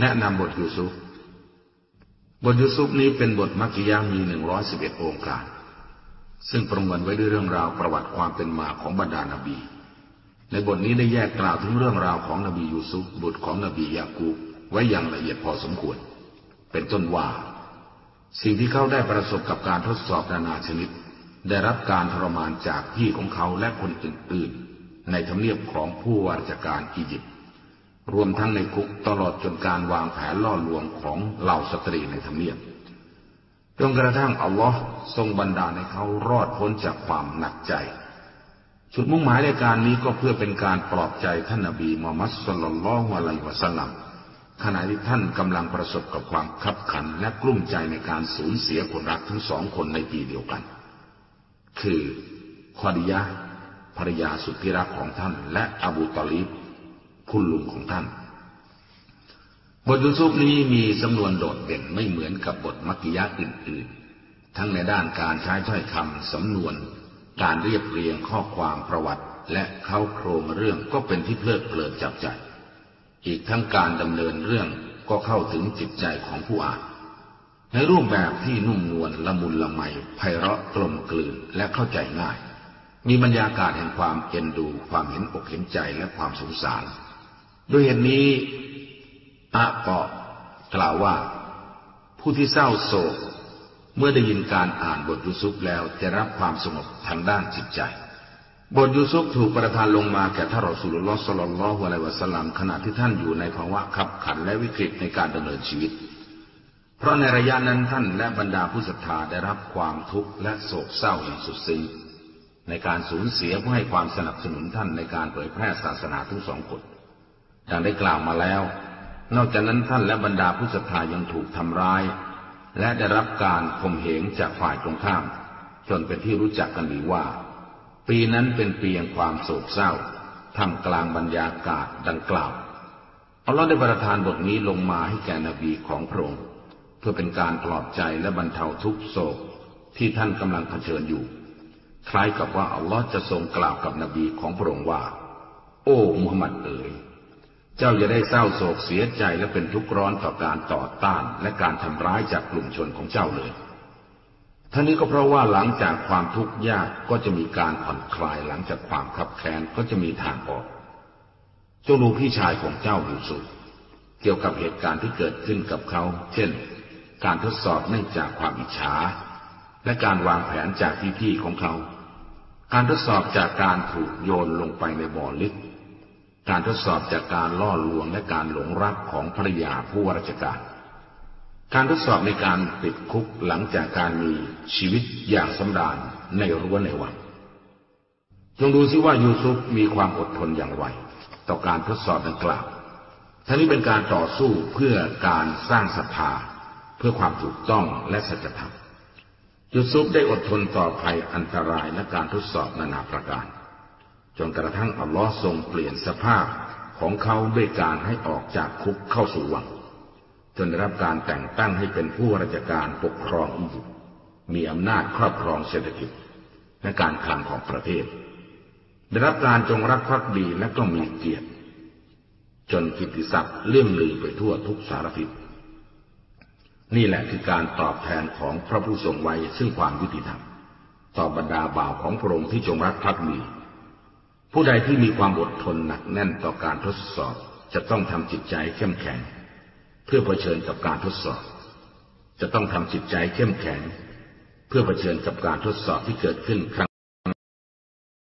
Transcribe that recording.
แนะนำบทยูซุฟบทยูซุฟนี้เป็นบทมักกิยามีหนึ่งร้อยสิบเอ็ดองค์การ ซึ่งประมวลไว้ด้วยเรื่องราวประวัติความเป็นมาของบรรดานาบี ในบทนี้ได้แยกกล่าวถึงเรื่องราวของนบียูซุฟบุตรของนบียากูบไว้อย่างละเอียดพอสมควร เป็นต้นว่า สิ่งที่เขาได้ประสบกับการทดสอบนานาชนิด ได้รับการทรมานจากพี่ของเขาและคนอื่น ๆ ในทำเนียบของผู้วาราชการอียิปต์ รวมทั้งในคุกตลอดจนการวางแผนล่อลวงของเหล่าสตรีในธรรมเนียบจนกระทั่งอัลลอฮ์ทรงบันดาลให้เขารอดพ้นจากความหนักใจ จุดมุ่งหมายในการนี้ก็เพื่อเป็นการปลอบใจท่านนบีมูฮัมมัดสุลลัลลอฮุอะลัยวะสัลลัมขณะที่ท่านกำลังประสบกับความขับขันและกลุ้มใจในการสูญเสียคนรักทั้งสองคนในปีเดียวกัน คือคอดิยะภรรยาสุดที่รักของท่านและอบูตอลีบ คุณลุงของท่าน บทยูซุปนี้มีสำนวนโดดเด่นไม่เหมือนกับบทมักกิยะอื่น ๆ ทั้งในด้านการใช้ถ้อยคำสำนวน การเรียบเรียงข้อความประวัติ และเข้าโครงเรื่องก็เป็นที่เพลิดเพลินจับใจ อีกทั้งการดำเนินเรื่องก็เข้าถึงจิตใจของผู้อ่าน ในรูปแบบที่นุ่มนวลละมุนละไมไพเราะกลมกลืนและเข้าใจง่ายมีบรรยากาศแห่งความเอ็นดู ความเห็นอกเห็นใจและความสงสาร ด้วยเหตุนี้อาปอกล่าวว่า ผู้ที่เศร้าโศก เมื่อได้ยินการอ่านบทยูซุปแล้วจะรับความสงบทางด้านจิตใจ บทยูซุปถูกประทานลงมาแก่ท่านรอสุลลอฮ์สลลลลอฮุอะลัยวะสลัมขณะที่ท่านอยู่ในภาวะขับขันและวิกฤตในการดำเนินชีวิต เพราะในระยะนั้นท่านและบรรดาผู้ศรัทธาได้รับความทุกข์และโศกเศร้าอย่างสุดซึ้งในการสูญเสียผู้ให้ความสนับสนุนท่านในการเผยแพร่ศาสนาทั้งสองคน ดังได้กล่าวมาแล้ว นอกจากนั้นท่านและบรรดาผู้ศรัทธายังถูกทำร้าย และได้รับการข่มเหงจากฝ่ายตรงข้าม จนเป็นที่รู้จักกันดีว่า ปีนั้นเป็นปีแห่งความโศกเศร้าทำกลางบรรยากาศดังกล่าวอัลลอฮ์ได้ประทานบทนี้ลงมาให้แก่นบีของพระองค์เพื่อเป็นการปลอบใจและบรรเทาทุกโศกที่ท่านกำลังเผชิญอยู่ คล้ายกับว่าอัลลอฮ์จะทรงกล่าวกับนบีของพระองค์ว่า โอ้มุฮัมมัดเอ๋ย จ้าจะได้เศร้าโศกเสียใจและเป็นทุกข์ร้อนต่อการต่อต้านและการทำร้ายจากกลุ่มชนของเจ้าเลยท่านี้ก็เพราะว่าหลังจากความทุกข์ยากก็จะมีการผ่อนคลายหลังจากความขับแค้นก็จะมีทางออกจงดูพี่ชายของเจ้าอยู่สุดเกี่ยวกับเหตุการณ์ที่เกิดขึ้นกับเขา เช่น การทดสอบเนื่องจากความอิจฉาและการวางแผนจากพี่ๆของเขา การทดสอบจากการถูกโยนลงไปในบ่อลึก การทดสอบจากการล่อลวงและการหลงรักของภรรยาผู้วราชการ การทดสอบในการติดคุกหลังจากการมีชีวิตอย่างสำราญในรั้วในวังจงดูซิว่ายูซุฟมีความอดทนอย่างไรต่อการทดสอบดังกล่าว ทั้งนี้เป็นการต่อสู้เพื่อการสร้างศรัทธาเพื่อความถูกต้องและสัจธรรมยูซุฟได้อดทนต่อภัยอันตรายและการทดสอบนานาประการ จนกระทั่งอัลลอฮ์ทรงเปลี่ยนสภาพของเขาด้วยการให้ออกจากคุกเข้าสู่วัง จนได้รับการแต่งตั้งให้เป็นผู้ราชการปกครองอียิปต์มีอำนาจครอบครองเศรษฐกิจ และการคลังของประเทศ ได้รับการจงรักภักดีและก็มีเกียรติ จนกิตติศัพท์เลื่องลือไปทั่วทุกสารทิศนี่แหละคือการตอบแทนของพระผู้ทรงไว้ซึ่งความยุติธรรม ต่อบรรดาบ่าวของพระองค์ที่จงรักภักดี ผู้ใดที่มีความอดทนหนักแน่นต่อการทดสอบ จะต้องทำจิตใจเข้มแข็ง เพื่อเผชิญกับการทดสอบ จะต้องทำจิตใจเข้มแข็ง เพื่อเผชิญกับการทดสอบที่เกิดขึ้นครั้ง